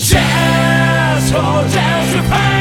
Jazz, oh, jazz,